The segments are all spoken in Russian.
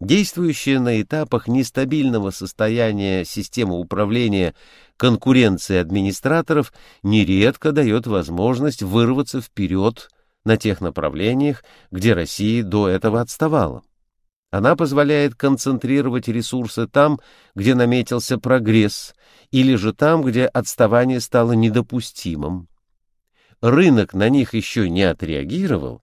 Действующая на этапах нестабильного состояния система управления конкуренции администраторов нередко дает возможность вырваться вперед на тех направлениях, где Россия до этого отставала. Она позволяет концентрировать ресурсы там, где наметился прогресс, или же там, где отставание стало недопустимым. Рынок на них еще не отреагировал,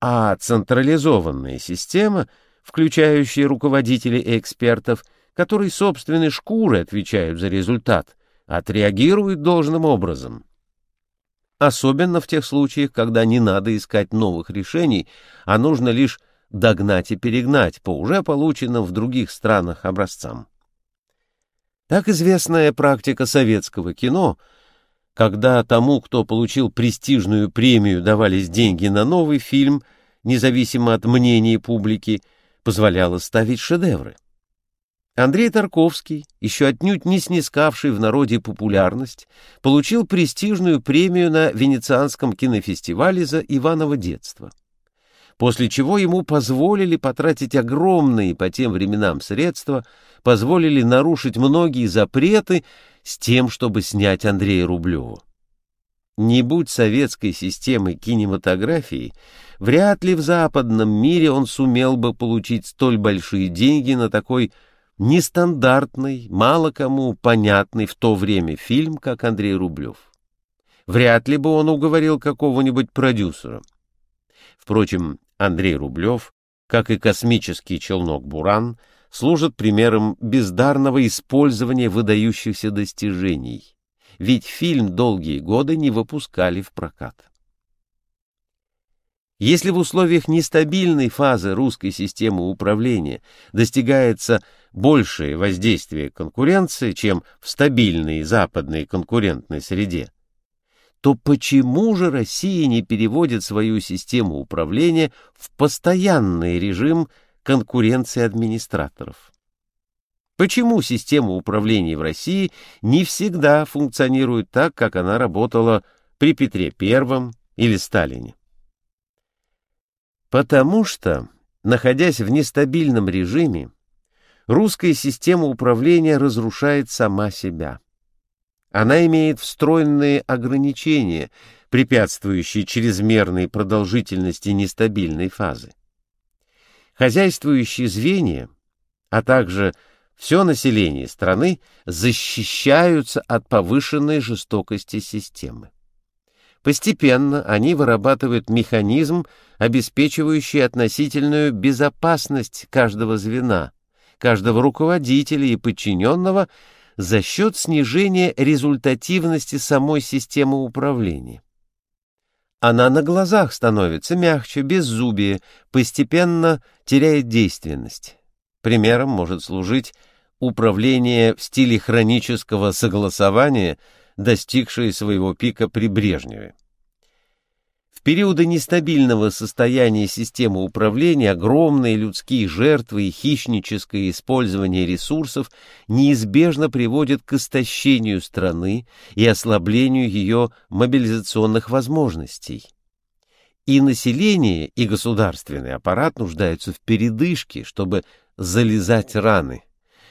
а централизованная система, включающая руководителей и экспертов, которые собственной шкурой отвечают за результат, отреагирует должным образом. Особенно в тех случаях, когда не надо искать новых решений, а нужно лишь догнать и перегнать по уже полученным в других странах образцам. Так известная практика советского кино, когда тому, кто получил престижную премию, давались деньги на новый фильм, независимо от мнений публики, позволяла ставить шедевры. Андрей Тарковский, еще отнюдь не снискавший в народе популярность, получил престижную премию на Венецианском кинофестивале за Иваново детство после чего ему позволили потратить огромные по тем временам средства, позволили нарушить многие запреты с тем, чтобы снять Андрея Рублева. Не будь советской системы кинематографии, вряд ли в западном мире он сумел бы получить столь большие деньги на такой нестандартный, мало кому понятный в то время фильм, как Андрей Рублев. Вряд ли бы он уговорил какого-нибудь продюсера. Впрочем, Андрей Рублев, как и космический челнок «Буран», служат примером бездарного использования выдающихся достижений, ведь фильм долгие годы не выпускали в прокат. Если в условиях нестабильной фазы русской системы управления достигается большее воздействие конкуренции, чем в стабильной западной конкурентной среде, то почему же Россия не переводит свою систему управления в постоянный режим конкуренции администраторов? Почему система управления в России не всегда функционирует так, как она работала при Петре I или Сталине? Потому что, находясь в нестабильном режиме, русская система управления разрушает сама себя. Она имеет встроенные ограничения, препятствующие чрезмерной продолжительности нестабильной фазы. Хозяйствующие звенья, а также все население страны защищаются от повышенной жестокости системы. Постепенно они вырабатывают механизм, обеспечивающий относительную безопасность каждого звена, каждого руководителя и подчиненного – за счет снижения результативности самой системы управления. Она на глазах становится мягче, беззубее, постепенно теряет действенность. Примером может служить управление в стиле хронического согласования, достигшее своего пика при Брежневе. В периоды нестабильного состояния системы управления огромные людские жертвы и хищническое использование ресурсов неизбежно приводят к истощению страны и ослаблению ее мобилизационных возможностей. И население, и государственный аппарат нуждаются в передышке, чтобы залезать раны,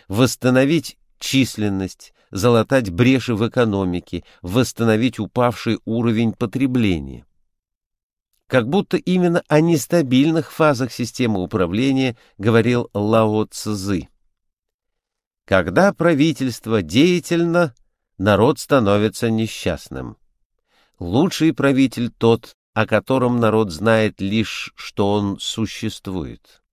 восстановить численность, залатать бреши в экономике, восстановить упавший уровень потребления как будто именно о нестабильных фазах системы управления говорил Лао Цзы. Когда правительство деятельно, народ становится несчастным. Лучший правитель тот, о котором народ знает лишь, что он существует.